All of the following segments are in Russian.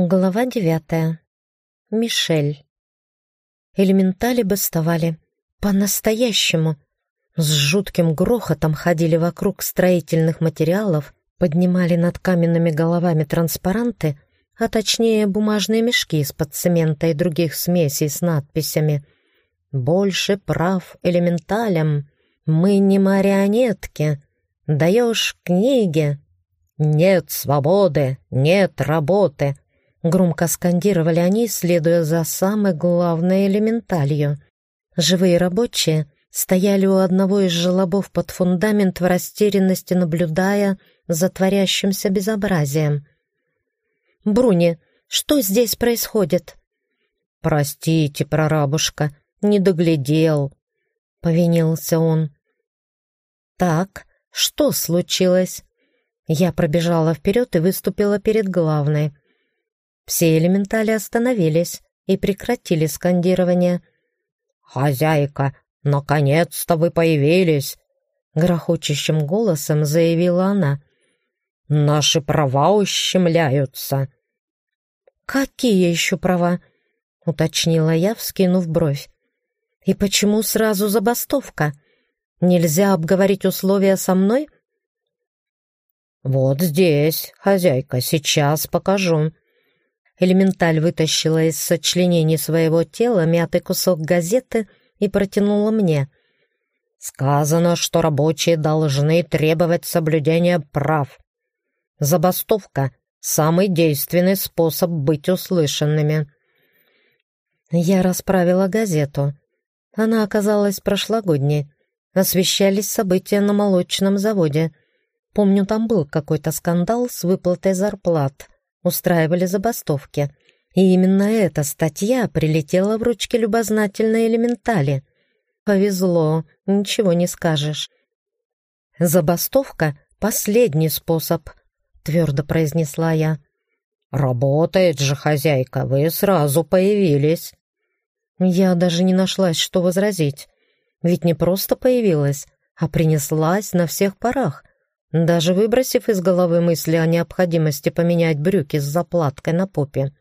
Глава девятая. Мишель. Элементали бастовали. По-настоящему. С жутким грохотом ходили вокруг строительных материалов, поднимали над каменными головами транспаранты, а точнее бумажные мешки из-под цемента и других смесей с надписями «Больше прав элементалям! Мы не марионетки! Даешь книги! Нет свободы! Нет работы!» Громко скандировали они, следуя за самой главной элементалью. Живые рабочие стояли у одного из желобов под фундамент в растерянности, наблюдая за творящимся безобразием. «Бруни, что здесь происходит?» «Простите, прорабушка, не доглядел», — повинился он. «Так, что случилось?» Я пробежала вперед и выступила перед главной — все элементали остановились и прекратили скандирование. «Хозяйка, наконец-то вы появились!» Грохочущим голосом заявила она. «Наши права ущемляются!» «Какие еще права?» — уточнила я, вскинув бровь. «И почему сразу забастовка? Нельзя обговорить условия со мной?» «Вот здесь, хозяйка, сейчас покажу», Элементаль вытащила из сочленений своего тела мятый кусок газеты и протянула мне. «Сказано, что рабочие должны требовать соблюдения прав. Забастовка — самый действенный способ быть услышанными». Я расправила газету. Она оказалась прошлогодней. Освещались события на молочном заводе. Помню, там был какой-то скандал с выплатой зарплат — устраивали забастовки. И именно эта статья прилетела в ручки любознательной элементали. Повезло, ничего не скажешь. «Забастовка — последний способ», — твердо произнесла я. «Работает же, хозяйка, вы сразу появились». Я даже не нашлась, что возразить. Ведь не просто появилась, а принеслась на всех парах, даже выбросив из головы мысли о необходимости поменять брюки с заплаткой на попе.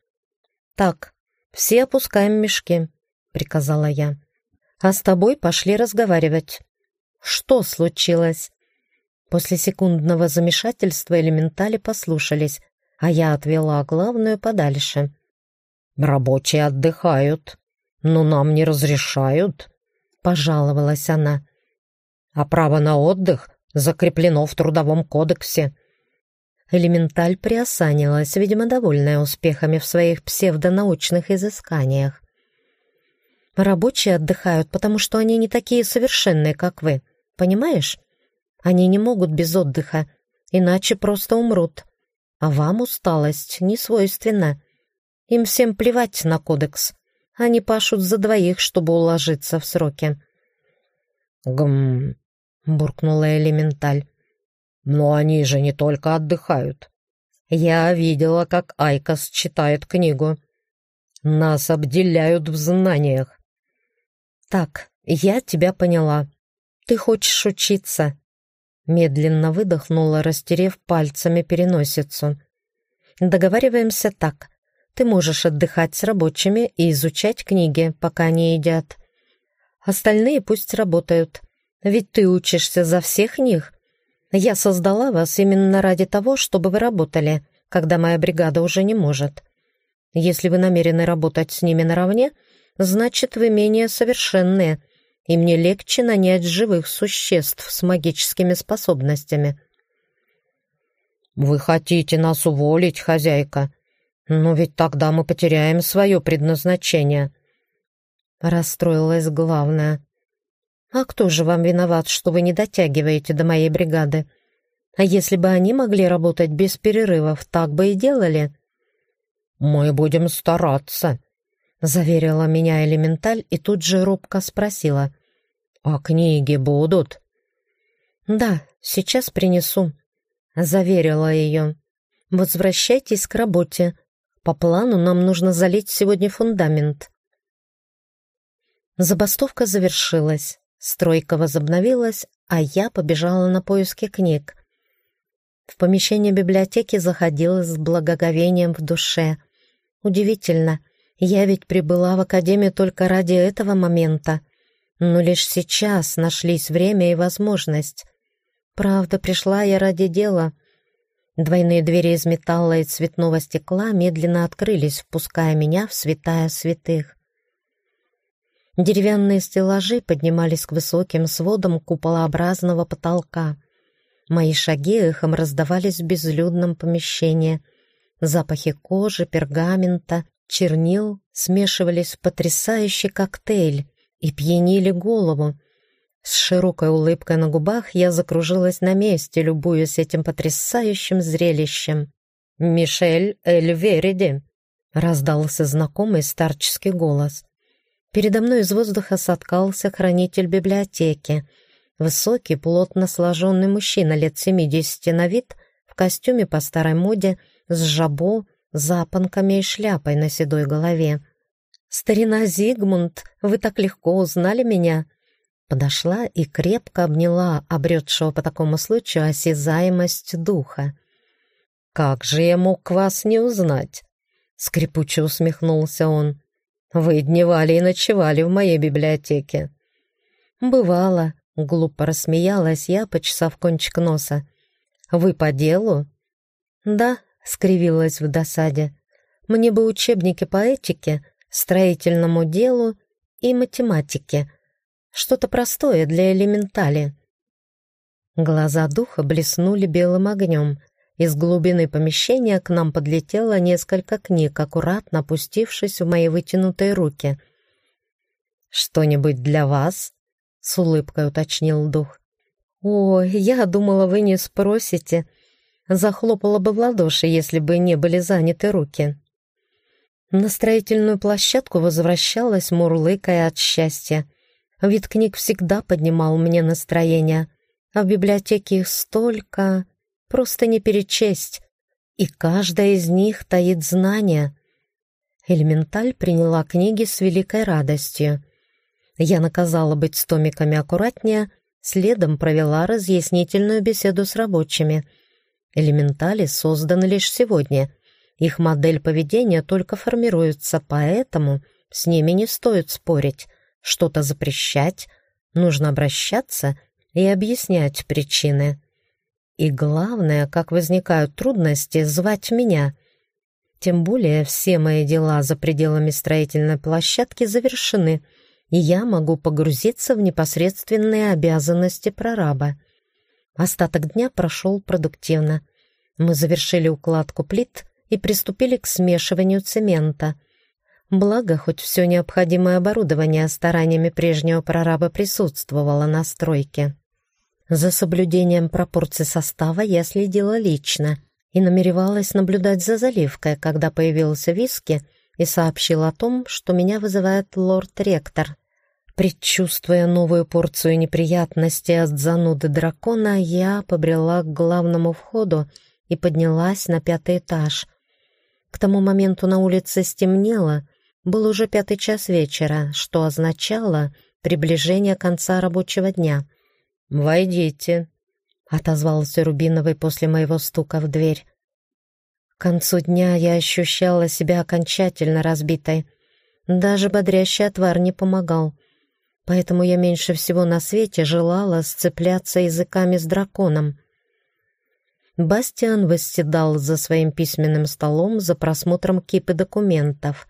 «Так, все опускаем мешки», — приказала я. «А с тобой пошли разговаривать». «Что случилось?» После секундного замешательства элементали послушались, а я отвела главную подальше. «Рабочие отдыхают, но нам не разрешают», — пожаловалась она. «А право на отдых закреплено в Трудовом кодексе». Элементаль приосанилась, видимо, довольная успехами в своих псевдонаучных изысканиях. «Рабочие отдыхают, потому что они не такие совершенные, как вы. Понимаешь? Они не могут без отдыха, иначе просто умрут. А вам усталость не свойственна. Им всем плевать на кодекс. Они пашут за двоих, чтобы уложиться в сроки». «Гм, буркнула элементаль. «Но они же не только отдыхают. Я видела, как Айкос читает книгу. Нас обделяют в знаниях». «Так, я тебя поняла. Ты хочешь учиться?» Медленно выдохнула, растерев пальцами переносицу. «Договариваемся так. Ты можешь отдыхать с рабочими и изучать книги, пока они едят. Остальные пусть работают. Ведь ты учишься за всех них. Я создала вас именно ради того, чтобы вы работали, когда моя бригада уже не может. Если вы намерены работать с ними наравне, значит, вы менее совершенные, и мне легче нанять живых существ с магическими способностями». «Вы хотите нас уволить, хозяйка? Но ведь тогда мы потеряем свое предназначение», — расстроилась главная. А кто же вам виноват, что вы не дотягиваете до моей бригады? А если бы они могли работать без перерывов, так бы и делали. Мы будем стараться, заверила меня элементаль и тут же робко спросила. А книги будут? Да, сейчас принесу, заверила ее. Возвращайтесь к работе. По плану нам нужно залить сегодня фундамент. Забастовка завершилась. Стройка возобновилась, а я побежала на поиски книг. В помещение библиотеки заходила с благоговением в душе. Удивительно, я ведь прибыла в академию только ради этого момента. Но лишь сейчас нашлись время и возможность. Правда, пришла я ради дела. Двойные двери из металла и цветного стекла медленно открылись, впуская меня в святая святых. Деревянные стеллажи поднимались к высоким сводам куполообразного потолка. Мои шаги эхом раздавались в безлюдном помещении. Запахи кожи, пергамента, чернил смешивались в потрясающий коктейль и пьянили голову. С широкой улыбкой на губах я закружилась на месте, любуясь этим потрясающим зрелищем. «Мишель Эль Вериди!» — раздался знакомый старческий голос. Передо мной из воздуха соткался хранитель библиотеки. Высокий, плотно сложенный мужчина лет семидесяти на вид, в костюме по старой моде, с жабо, запонками и шляпой на седой голове. «Старина Зигмунд, вы так легко узнали меня!» Подошла и крепко обняла обретшего по такому случаю осязаемость духа. «Как же я мог вас не узнать?» Скрипуче усмехнулся он. Вы дневали и ночевали в моей библиотеке». «Бывало», — глупо рассмеялась я, почесав кончик носа. «Вы по делу?» «Да», — скривилась в досаде. «Мне бы учебники по этике, строительному делу и математике. Что-то простое для элементали». Глаза духа блеснули белым огнем — из глубины помещения к нам подлетело несколько книг, аккуратно опустившись в мои вытянутые руки. «Что-нибудь для вас?» — с улыбкой уточнил дух. «О, я думала, вы не спросите. Захлопала бы в ладоши, если бы не были заняты руки». На строительную площадку возвращалась, мурлыкая от счастья. Вид книг всегда поднимал мне настроение, а в библиотеке их столько просто не перечесть, и каждая из них таит знания. Элементаль приняла книги с великой радостью. Я наказала быть с томиками аккуратнее, следом провела разъяснительную беседу с рабочими. Элементали созданы лишь сегодня. Их модель поведения только формируется, поэтому с ними не стоит спорить, что-то запрещать, нужно обращаться и объяснять причины. И главное, как возникают трудности, звать меня. Тем более все мои дела за пределами строительной площадки завершены, и я могу погрузиться в непосредственные обязанности прораба. Остаток дня прошел продуктивно. Мы завершили укладку плит и приступили к смешиванию цемента. Благо, хоть все необходимое оборудование стараниями прежнего прораба присутствовало на стройке. За соблюдением пропорций состава я следила лично и намеревалась наблюдать за заливкой, когда появился виски и сообщил о том, что меня вызывает лорд-ректор. Предчувствуя новую порцию неприятностей от зануды дракона, я побрела к главному входу и поднялась на пятый этаж. К тому моменту на улице стемнело, был уже пятый час вечера, что означало приближение конца рабочего дня — «Войдите», — отозвался Рубиновый после моего стука в дверь. К концу дня я ощущала себя окончательно разбитой. Даже бодрящий отвар не помогал. Поэтому я меньше всего на свете желала сцепляться языками с драконом. Бастиан восседал за своим письменным столом за просмотром кипы документов.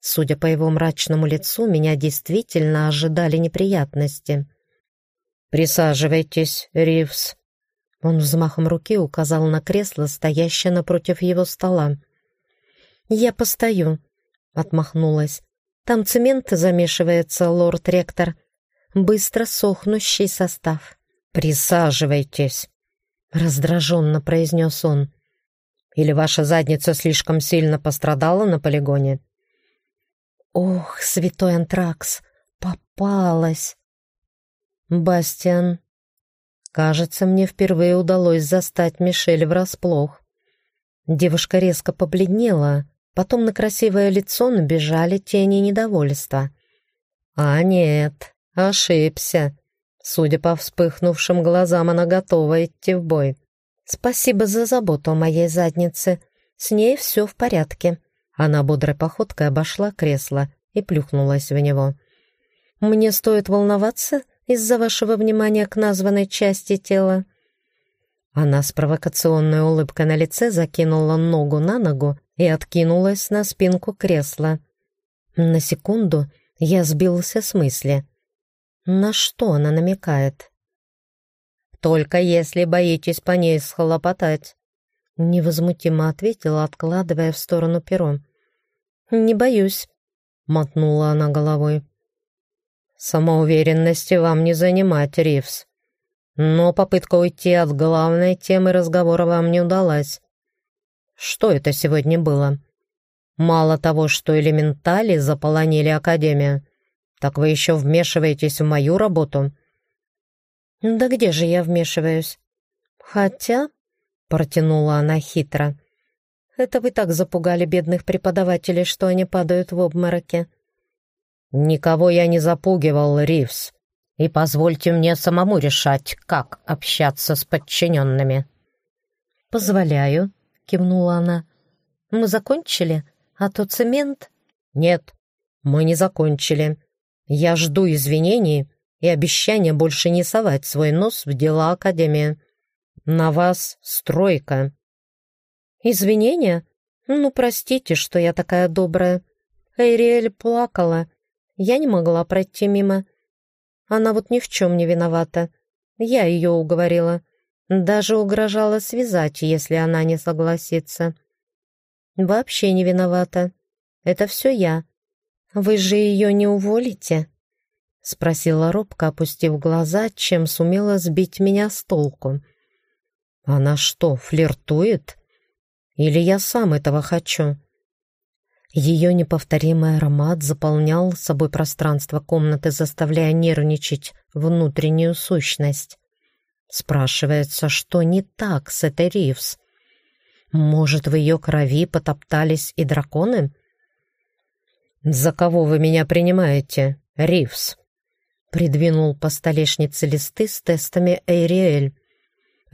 Судя по его мрачному лицу, меня действительно ожидали неприятности. «Присаживайтесь, Ривз». Он взмахом руки указал на кресло, стоящее напротив его стола. «Я постою», — отмахнулась. «Там цемент замешивается, лорд-ректор. Быстро сохнущий состав». «Присаживайтесь», — раздраженно произнес он. «Или ваша задница слишком сильно пострадала на полигоне?» «Ох, святой антракс, попалась!» «Бастиан». Кажется, мне впервые удалось застать Мишель врасплох. Девушка резко побледнела, потом на красивое лицо набежали тени недовольства. «А нет, ошибся. Судя по вспыхнувшим глазам, она готова идти в бой. Спасибо за заботу о моей заднице. С ней все в порядке», Она бодрой походкой обошла кресло и плюхнулась в него. «Мне стоит волноваться из-за вашего внимания к названной части тела?» Она с провокационной улыбкой на лице закинула ногу на ногу и откинулась на спинку кресла. На секунду я сбился с мысли. На что она намекает? «Только если боитесь по ней схлопотать», — невозмутимо ответила, откладывая в сторону перо. «Не боюсь», — мотнула она головой. «Самоуверенности вам не занимать, Ривз», но попытка уйти от главной темы разговора вам не удалась. Что это сегодня было? Мало того, что элементали заполонили Академию, так вы еще вмешиваетесь в мою работу. Да где же я вмешиваюсь? Хотя, протянула она хитро, это вы так запугали бедных преподавателей, что они падают в обмороке. Никого я не запугивал, Ривз и позвольте мне самому решать, как общаться с подчиненными». «Позволяю», — кивнула она. «Мы закончили? А то цемент?» «Нет, мы не закончили. Я жду извинений и обещания больше не совать свой нос в дела Академии. На вас стройка». «Извинения? Ну, простите, что я такая добрая. Эйриэль плакала. Я не могла пройти мимо. Она вот ни в чем не виновата. Я ее уговорила. Даже угрожала связать, если она не согласится. Вообще не виновата. Это все я. Вы же ее не уволите?» Спросила робко, опустив глаза, чем сумела сбить меня с толку. «Она что, флиртует? Или я сам этого хочу?» Ее неповторимый аромат заполнял собой пространство комнаты, заставляя нервничать внутреннюю сущность. Спрашивается, что не так с этой Ривз? Может, в ее крови потоптались и драконы? «За кого вы меня принимаете, Ривз?» Придвинул по столешнице листы с тестами Эйриэль.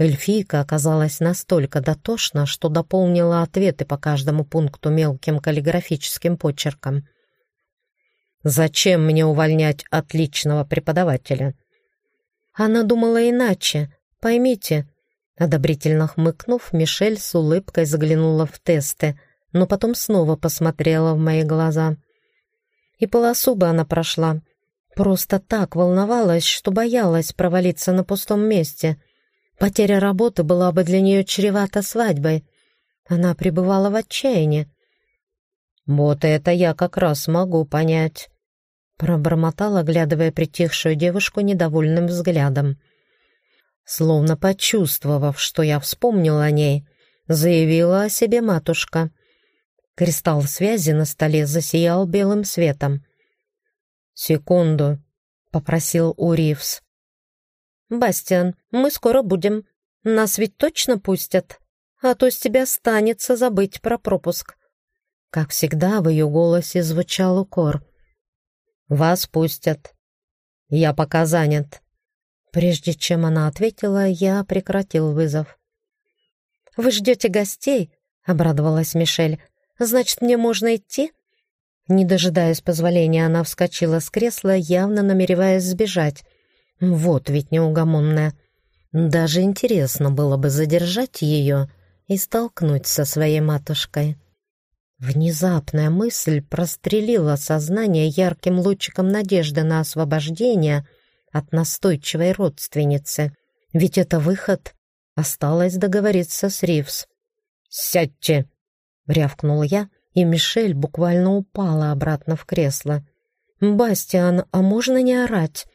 Эльфийка оказалась настолько дотошна, что дополнила ответы по каждому пункту мелким каллиграфическим почерком. «Зачем мне увольнять отличного преподавателя?» Она думала иначе, поймите. Одобрительно хмыкнув, Мишель с улыбкой заглянула в тесты, но потом снова посмотрела в мои глаза. И полосу бы она прошла. Просто так волновалась, что боялась провалиться на пустом месте — Потеря работы была бы для нее чревата свадьбой. Она пребывала в отчаянии. «Вот это я как раз могу понять», — пробормотал, оглядывая притихшую девушку недовольным взглядом. Словно почувствовав, что я вспомнил о ней, заявила о себе матушка. Кристалл связи на столе засиял белым светом. «Секунду», — попросил Уривс. «Бастиан, мы скоро будем. Нас ведь точно пустят? А то с тебя станется забыть про пропуск». Как всегда, в ее голосе звучал укор. «Вас пустят. Я пока занят». Прежде чем она ответила, я прекратил вызов. «Вы ждете гостей?» — обрадовалась Мишель. «Значит, мне можно идти?» Не дожидаясь позволения, она вскочила с кресла, явно намереваясь сбежать. Вот ведь неугомонная. Даже интересно было бы задержать ее и столкнуть со своей матушкой. Внезапная мысль прострелила сознание ярким лучиком надежды на освобождение от настойчивой родственницы. Ведь это выход. Осталось договориться с Ривз. «Сядьте!» — рявкнул я, и Мишель буквально упала обратно в кресло. «Бастиан, а можно не орать?»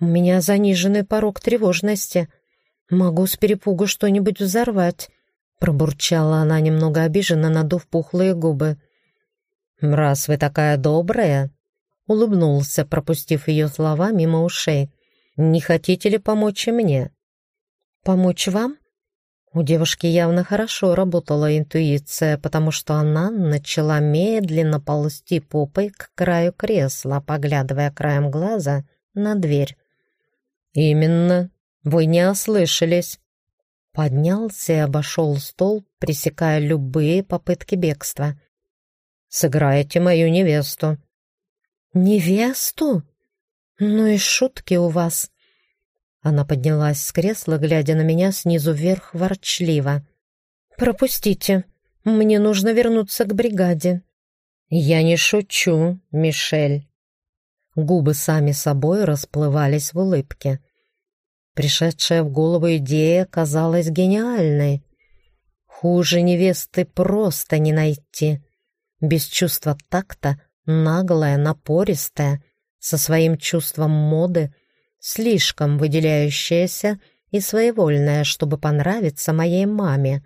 У меня заниженный порог тревожности. Могу с перепугу что-нибудь взорвать», — пробурчала она, немного обиженно, надув пухлые губы. «Раз вы такая добрая», — улыбнулся, пропустив ее слова мимо ушей. «Не хотите ли помочь мне?» «Помочь вам?» У девушки явно хорошо работала интуиция, потому что она начала медленно ползти попой к краю кресла, поглядывая краем глаза на дверь. «Именно. Вы не ослышались». Поднялся и обошел стол, пресекая любые попытки бегства. Сыграете мою невесту». «Невесту? Ну и шутки у вас». Она поднялась с кресла, глядя на меня снизу вверх ворчливо. «Пропустите. Мне нужно вернуться к бригаде». «Я не шучу, Мишель». Губы сами собой расплывались в улыбке. Пришедшая в голову идея казалась гениальной. Хуже невесты просто не найти. Без чувства такта, наглая, напористая, со своим чувством моды, слишком выделяющаяся и своевольная, чтобы понравиться моей маме.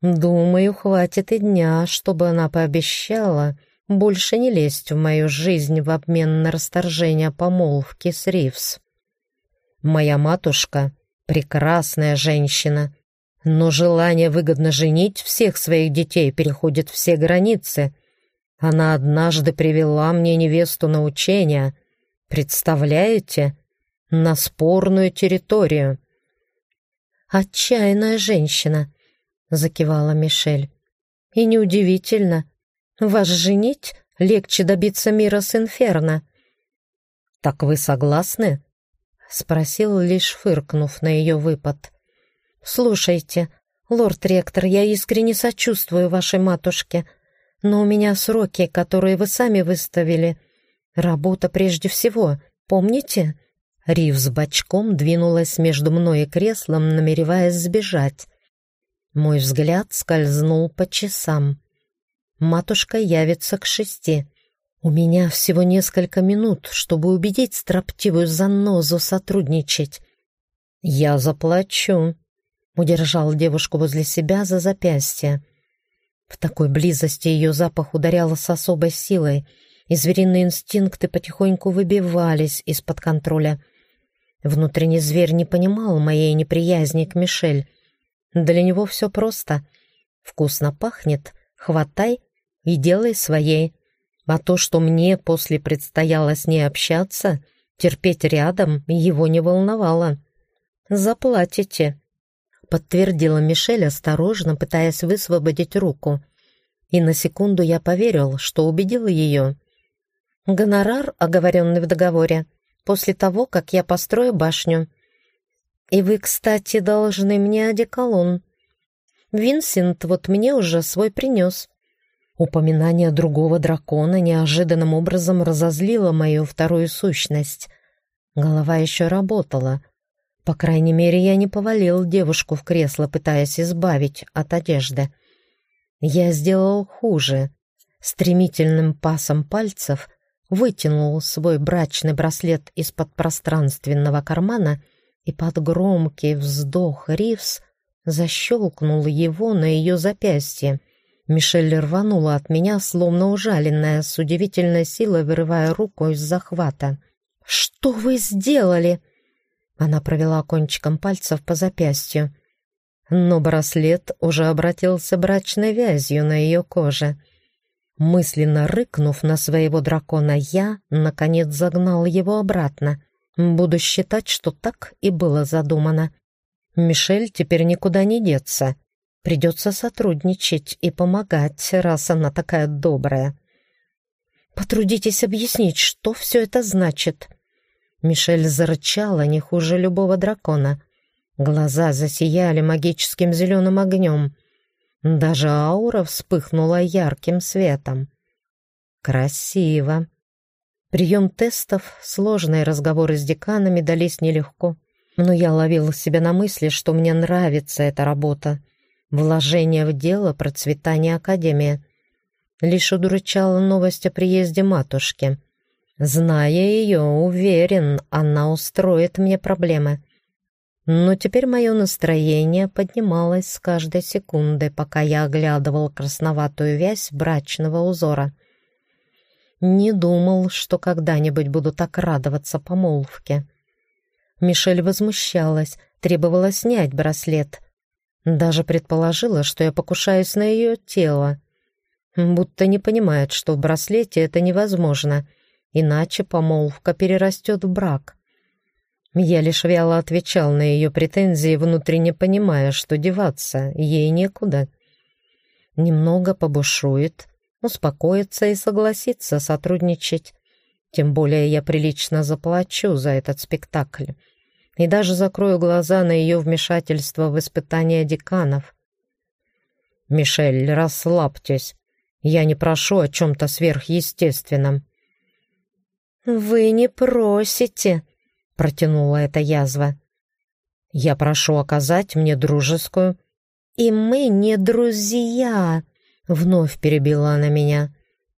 Думаю, хватит и дня, чтобы она пообещала больше не лезть в мою жизнь в обмен на расторжение помолвки с Ривс. Моя матушка — прекрасная женщина, но желание выгодно женить всех своих детей переходит все границы. Она однажды привела мне невесту на учение. Представляете? На спорную территорию. «Отчаянная женщина», — закивала Мишель. «И неудивительно, вас женить легче добиться мира с Инферно». «Так вы согласны?» — спросил, лишь фыркнув на ее выпад. «Слушайте, лорд-ректор, я искренне сочувствую вашей матушке, но у меня сроки, которые вы сами выставили. Работа прежде всего, помните?» Рив с бочком двинулась между мной и креслом, намереваясь сбежать. Мой взгляд скользнул по часам. Матушка явится к шести. У меня всего несколько минут, чтобы убедить строптивую занозу сотрудничать. «Я заплачу», — удержал девушку возле себя за запястье. В такой близости ее запах ударял с особой силой, и звериные инстинкты потихоньку выбивались из-под контроля. Внутренний зверь не понимал моей неприязни к Мишель. Для него все просто. Вкусно пахнет, хватай и делай своей. А то, что мне после предстояло с ней общаться, терпеть рядом, его не волновало. «Заплатите», — подтвердила Мишель, осторожно пытаясь высвободить руку. И на секунду я поверил, что убедил ее. «Гонорар, оговоренный в договоре, после того, как я построю башню. И вы, кстати, должны мне одеколон. Винсент вот мне уже свой принес. Упоминание другого дракона неожиданным образом разозлило мою вторую сущность. Голова еще работала. По крайней мере, я не повалил девушку в кресло, пытаясь избавить от одежды. Я сделал хуже. Стремительным пасом пальцев вытянул свой брачный браслет из-под пространственного кармана и под громкий вздох Ривс защелкнул его на ее запястье. Мишель рванула от меня, словно ужаленная, с удивительной силой вырывая руку из захвата. «Что вы сделали?» Она провела кончиком пальцев по запястью. Но браслет уже обратился брачной вязью на ее коже. Мысленно рыкнув на своего дракона, я, наконец, загнал его обратно. Буду считать, что так и было задумано. Мишель теперь никуда не деться. Придется сотрудничать и помогать, раз она такая добрая. Потрудитесь объяснить, что все это значит. Мишель зарычала не хуже любого дракона. Глаза засияли магическим зеленым огнем. Даже аура вспыхнула ярким светом. Красиво. Прием тестов, сложные разговоры с деканами дались нелегко, но я ловил себя на мысли, что мне нравится эта работа. Вложение в дело процветания Академии. Лишь удручала новость о приезде матушки. Зная ее, уверен, она устроит мне проблемы. Но теперь мое настроение поднималось с каждой секунды, пока я оглядывал красноватую вязь брачного узора. Не думал, что когда-нибудь буду так радоваться помолвке. Мишель возмущалась, требовала снять браслет — даже предположила, что я покушаюсь на ее тело. Будто не понимает, что в браслете это невозможно, иначе помолвка перерастет в брак. Я лишь вяло отвечал на ее претензии, внутренне понимая, что деваться ей некуда. Немного побушует, успокоится и согласится сотрудничать. Тем более я прилично заплачу за этот спектакль и даже закрою глаза на ее вмешательство в испытания деканов. «Мишель, расслабьтесь. Я не прошу о чем-то сверхъестественном». «Вы не просите», — протянула эта язва. «Я прошу оказать мне дружескую». «И мы не друзья», — вновь перебила она меня.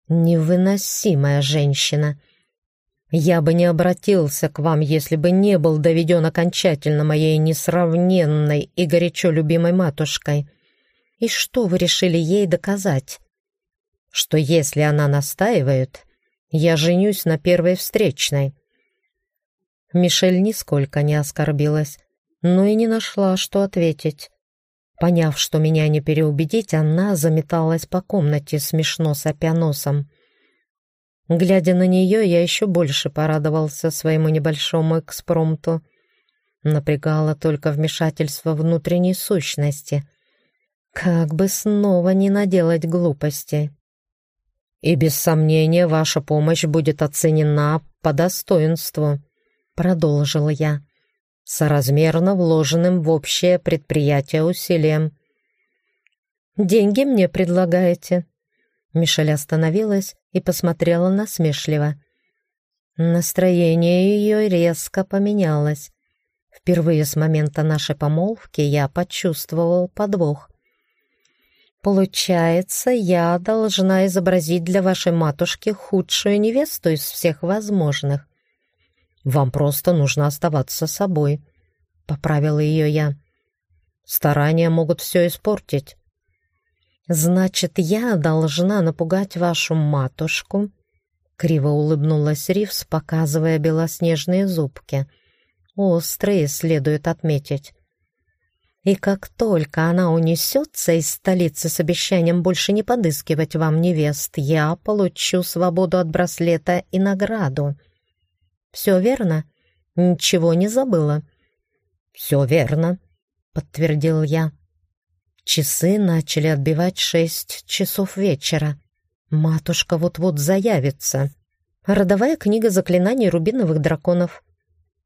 «Невыносимая женщина». Я бы не обратился к вам, если бы не был доведен окончательно моей несравненной и горячо любимой матушкой. И что вы решили ей доказать? Что если она настаивает, я женюсь на первой встречной. Мишель нисколько не оскорбилась, но и не нашла, что ответить. Поняв, что меня не переубедить, она заметалась по комнате, смешно сопя носом. Глядя на нее, я еще больше порадовался своему небольшому экспромту. Напрягало только вмешательство внутренней сущности. Как бы снова не наделать глупости. И без сомнения ваша помощь будет оценена по достоинству, продолжил я, соразмерно вложенным в общее предприятие усилием. «Деньги мне предлагаете?» Мишель остановилась и посмотрела насмешливо. Настроение ее резко поменялось. Впервые с момента нашей помолвки я почувствовал подвох. «Получается, я должна изобразить для вашей матушки худшую невесту из всех возможных. Вам просто нужно оставаться собой», — поправила ее я. «Старания могут все испортить». «Значит, я должна напугать вашу матушку?» Криво улыбнулась Ривс, показывая белоснежные зубки. «Острые, следует отметить. И как только она унесется из столицы с обещанием больше не подыскивать вам невест, я получу свободу от браслета и награду. Все верно? Ничего не забыла?» «Все верно», — подтвердил я. Часы начали отбивать шесть часов вечера. Матушка вот-вот заявится. Родовая книга заклинаний рубиновых драконов.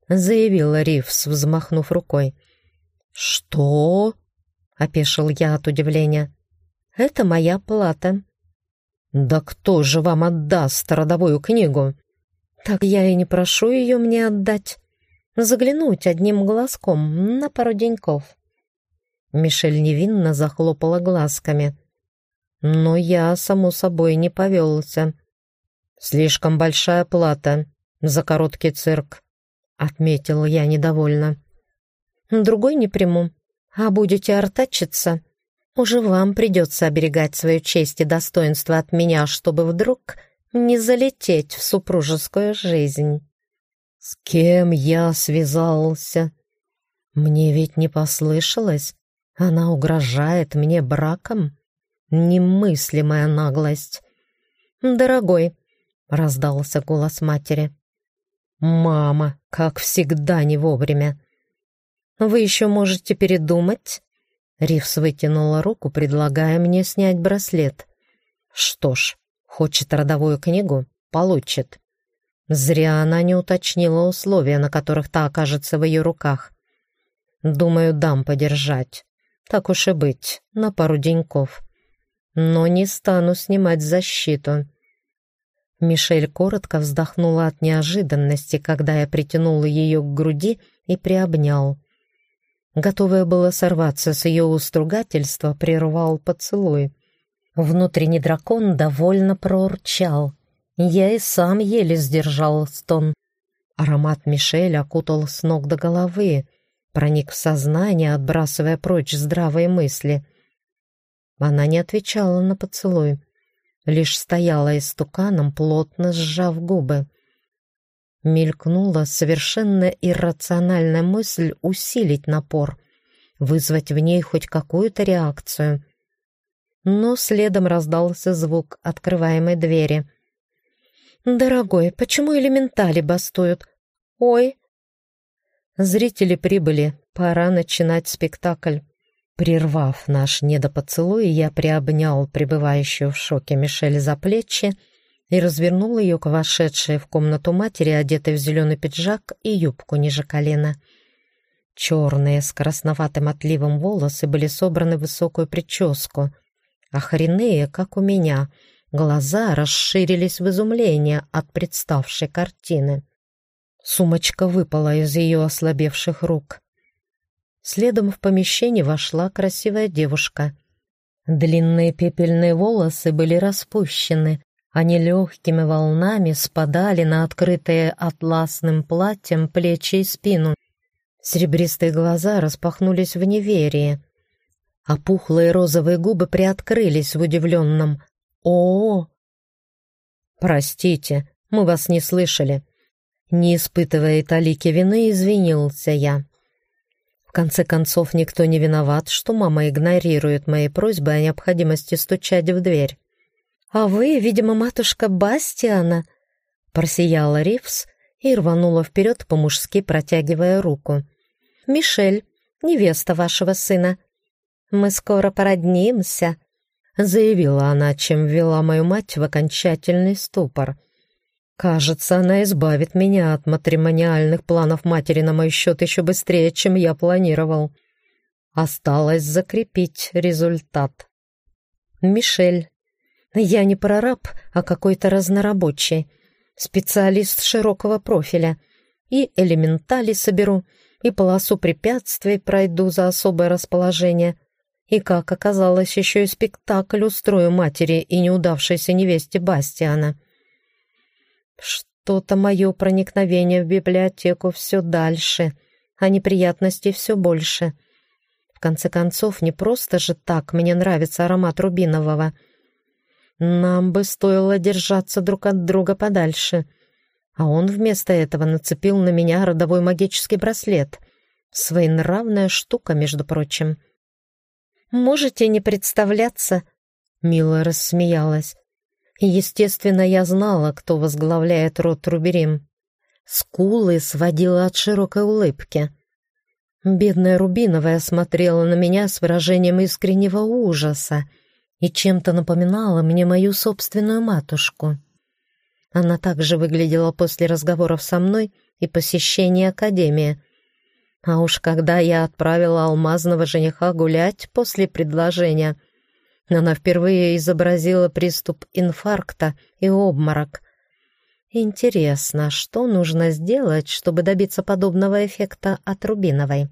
Заявила Ривс, взмахнув рукой. «Что?» — опешил я от удивления. «Это моя плата». «Да кто же вам отдаст родовую книгу?» «Так я и не прошу ее мне отдать. Заглянуть одним глазком на пару деньков». Мишель невинно захлопала глазками. Но я, само собой, не повелся. «Слишком большая плата за короткий цирк», — отметил я недовольно. «Другой не приму. А будете артачиться, уже вам придется оберегать свою честь и достоинство от меня, чтобы вдруг не залететь в супружескую жизнь». «С кем я связался?» Мне ведь не послышалось. Она угрожает мне браком? Немыслимая наглость. «Дорогой», — раздался голос матери. «Мама, как всегда, не вовремя». «Вы еще можете передумать?» Ривс вытянула руку, предлагая мне снять браслет. «Что ж, хочет родовую книгу? Получит». Зря она не уточнила условия, на которых та окажется в ее руках. Думаю, дам подержать. Так уж и быть, на пару деньков. Но не стану снимать защиту. Мишель коротко вздохнула от неожиданности, когда я притянул ее к груди и приобнял. Готовая была сорваться с ее устругательства, прервал поцелуй. Внутренний дракон довольно проурчал. Я и сам еле сдержал стон. Аромат Мишель окутал с ног до головы, проник в сознание, отбрасывая прочь здравые мысли. Она не отвечала на поцелуй, лишь стояла истуканом, плотно сжав губы. Мелькнула совершенно иррациональная мысль усилить напор, вызвать в ней хоть какую-то реакцию. Но следом раздался звук открываемой двери. «Дорогой, почему элементали бастуют? Ой, Зрители прибыли, пора начинать спектакль. Прервав наш недопоцелуй, я приобнял пребывающую в шоке Мишель за плечи и развернул ее к вошедшей в комнату матери, одетой в зеленый пиджак и юбку ниже колена. Черные с красноватым отливом волосы были собраны в высокую прическу, хренные, как у меня, глаза расширились в изумлении от представшей картины. Сумочка выпала из ее ослабевших рук. Следом в помещение вошла красивая девушка. Длинные пепельные волосы были распущены, они легкими волнами спадали на открытые атласным платьем плечи и спину. Серебристые глаза распахнулись в неверии, а пухлые розовые губы приоткрылись в удивленном «О!». «Простите, мы вас не слышали». Не испытывая талики вины, извинился я. В конце концов, никто не виноват, что мама игнорирует мои просьбы о необходимости стучать в дверь. «А вы, видимо, матушка Бастиана?» Просияла Ривс и рванула вперед по-мужски, протягивая руку. «Мишель, невеста вашего сына. Мы скоро породнимся», — заявила она, чем ввела мою мать в окончательный ступор. «Кажется, она избавит меня от матримониальных планов матери на мой счет еще быстрее, чем я планировал. Осталось закрепить результат». Мишель я не прораб, а какой-то разнорабочий, специалист широкого профиля. И элементали соберу, и полосу препятствий пройду за особое расположение. И, как оказалось, еще и спектакль устрою матери и неудавшейся невесте Бастиана. Что-то мое проникновение в библиотеку все дальше, а неприятностей все больше. В конце концов, не просто же так мне нравится аромат рубинового — нам бы стоило держаться друг от друга подальше. А он вместо этого нацепил на меня родовой магический браслет. Своенравная штука, между прочим. «Можете не представляться?» Мила рассмеялась. Естественно, я знала, кто возглавляет род Руберим. Скулы сводила от широкой улыбки. Бедная Рубиновая смотрела на меня с выражением искреннего ужаса — и чем-то напоминала мне мою собственную матушку. Она также выглядела после разговоров со мной и посещения академии. А уж когда я отправила алмазного жениха гулять после предложения, она впервые изобразила приступ инфаркта и обморок. Интересно, что нужно сделать, чтобы добиться подобного эффекта от Рубиновой?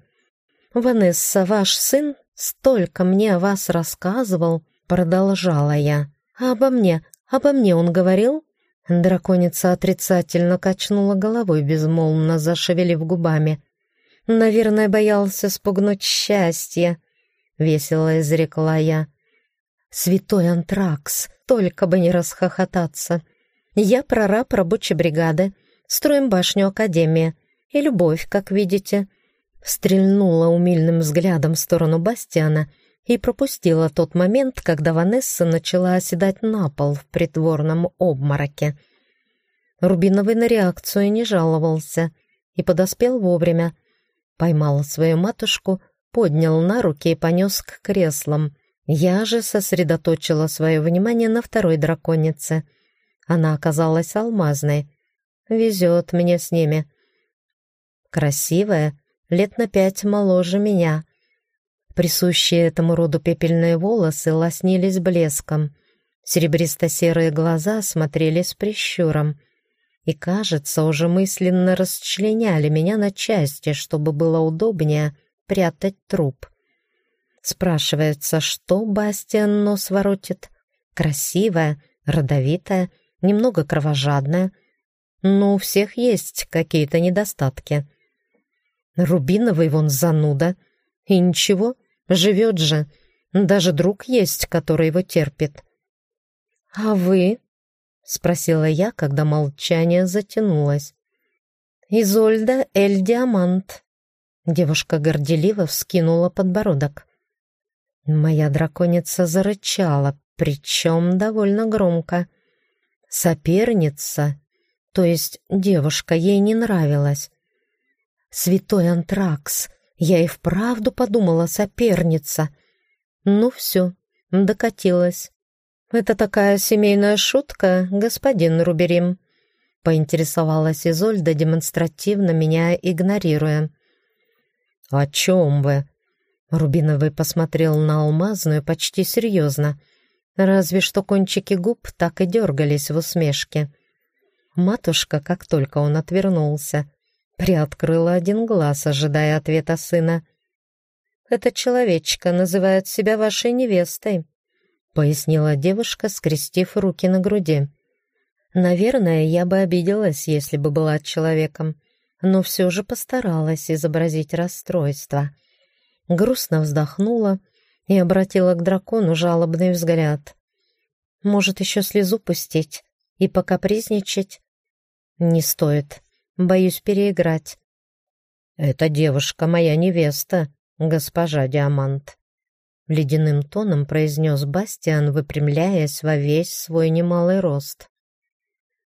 «Ванесса, ваш сын столько мне о вас рассказывал», Продолжала я. «А обо мне? Обо мне он говорил?» Драконица отрицательно качнула головой, безмолвно зашевелив губами. «Наверное, боялся спугнуть счастье», — весело изрекла я. «Святой антракс, только бы не расхохотаться. Я прораб рабочей бригады, строим башню Академии. И любовь, как видите». Стрельнула умильным взглядом в сторону Бастиана — и пропустила тот момент, когда Ванесса начала оседать на пол в притворном обмороке. Рубиновый на реакцию не жаловался и подоспел вовремя. Поймал свою матушку, поднял на руки и понес к креслам. Я же сосредоточила свое внимание на второй драконице. Она оказалась алмазной. Везет мне с ними. Красивая, лет на пять моложе меня — Присущие этому роду пепельные волосы лоснились блеском. Серебристо-серые глаза смотрели с прищуром. И, кажется, уже мысленно расчленяли меня на части, чтобы было удобнее прятать труп. Спрашивается, что Бастиан нос воротит? Красивая, родовитая, немного кровожадная. Но у всех есть какие-то недостатки. Рубиновый вон зануда. И ничего, Живет же. Даже друг есть, который его терпит. «А вы?» — спросила я, когда молчание затянулось. «Изольда Эль Диамант». Девушка горделиво вскинула подбородок. Моя драконица зарычала, причем довольно громко. Соперница, то есть девушка, ей не нравилась. Святой Антракс, Я и вправду подумала, соперница. Ну все, докатилась. «Это такая семейная шутка, господин Руберим», — поинтересовалась Изольда, демонстративно меня игнорируя. «О чем вы?» Рубиновый посмотрел на алмазную почти серьезно, разве что кончики губ так и дергались в усмешке. Матушка, как только он отвернулся, приоткрыла один глаз, ожидая ответа сына. «Эта человечка называет себя вашей невестой», — пояснила девушка, скрестив руки на груди. «Наверное, я бы обиделась, если бы была человеком, но все же постаралась изобразить расстройство». Грустно вздохнула и обратила к дракону жалобный взгляд. «Может, еще слезу пустить и покапризничать?» «Не стоит. Боюсь переиграть». «Эта девушка моя невеста, госпожа Диамант», ледяным тоном произнес Бастиан, выпрямляясь во весь свой немалый рост.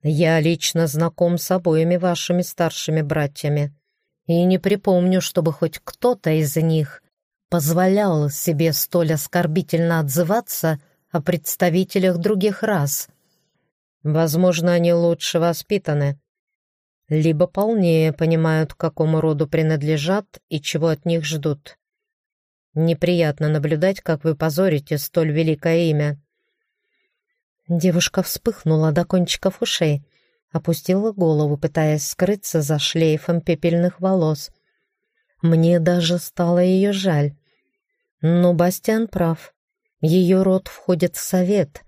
«Я лично знаком с обоими вашими старшими братьями и не припомню, чтобы хоть кто-то из них позволял себе столь оскорбительно отзываться о представителях других рас. Возможно, они лучше воспитаны, либо полнее понимают, к какому роду принадлежат и чего от них ждут. Неприятно наблюдать, как вы позорите столь великое имя. Девушка вспыхнула до кончиков ушей, опустила голову, пытаясь скрыться за шлейфом пепельных волос. Мне даже стало ее жаль. Но Бастиан прав. Ее род входит в совет.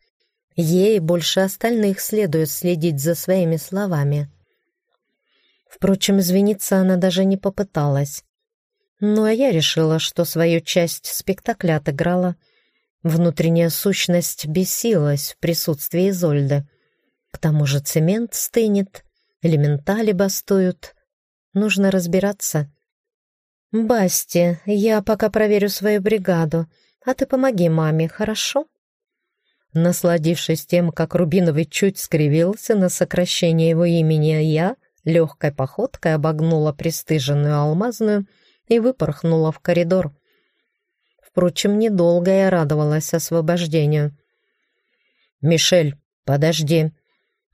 Ей больше остальных следует следить за своими словами. Впрочем, извиниться она даже не попыталась. Ну а я решила, что свою часть спектакля отыграла. Внутренняя сущность бесилась в присутствии Изольды. К тому же цемент стынет, элементали бастуют. Нужно разбираться. «Басти, я пока проверю свою бригаду, а ты помоги маме, хорошо?» Насладившись тем, как Рубиновый чуть скривился на сокращение его имени, я легкой походкой обогнула пристыженную алмазную и выпорхнула в коридор. Впрочем, недолго я радовалась освобождению. «Мишель, подожди!»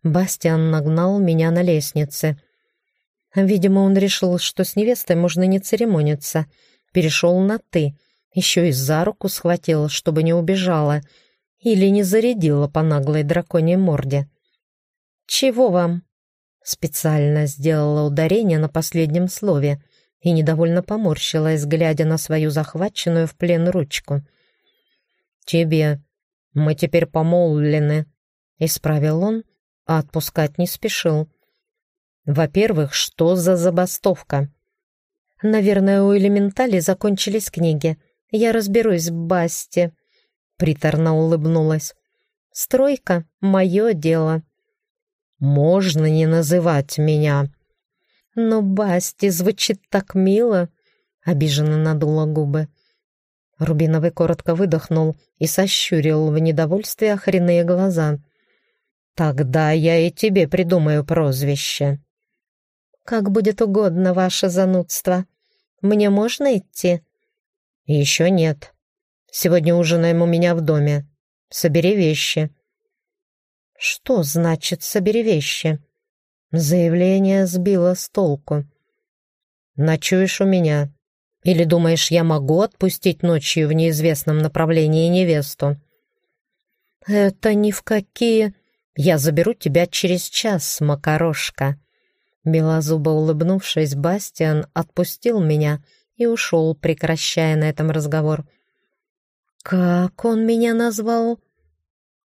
Бастиан нагнал меня на лестнице. Видимо, он решил, что с невестой можно не церемониться. Перешел на «ты». Еще и за руку схватил, чтобы не убежала. Или не зарядила по наглой драконьей морде. «Чего вам?» Специально сделала ударение на последнем слове и недовольно поморщилась, глядя на свою захваченную в плен ручку. «Тебе. Мы теперь помолвлены», — исправил он, а отпускать не спешил. «Во-первых, что за забастовка?» «Наверное, у элементали закончились книги. Я разберусь, Басти», — приторно улыбнулась. «Стройка — мое дело». «Можно не называть меня». «Но Басти звучит так мило», — обиженно надула губы. Рубиновый коротко выдохнул и сощурил в недовольстве охренные глаза. «Тогда я и тебе придумаю прозвище». «Как будет угодно ваше занудство. Мне можно идти?» «Еще нет. Сегодня ужинаем у меня в доме. Собери вещи». «Что значит «собери вещи»?» Заявление сбило с толку. «Ночуешь у меня. Или думаешь, я могу отпустить ночью в неизвестном направлении невесту?» «Это ни в какие...» «Я заберу тебя через час, Макарошка». Белозубо улыбнувшись, Бастиан отпустил меня и ушел, прекращая на этом разговор. «Как он меня назвал?»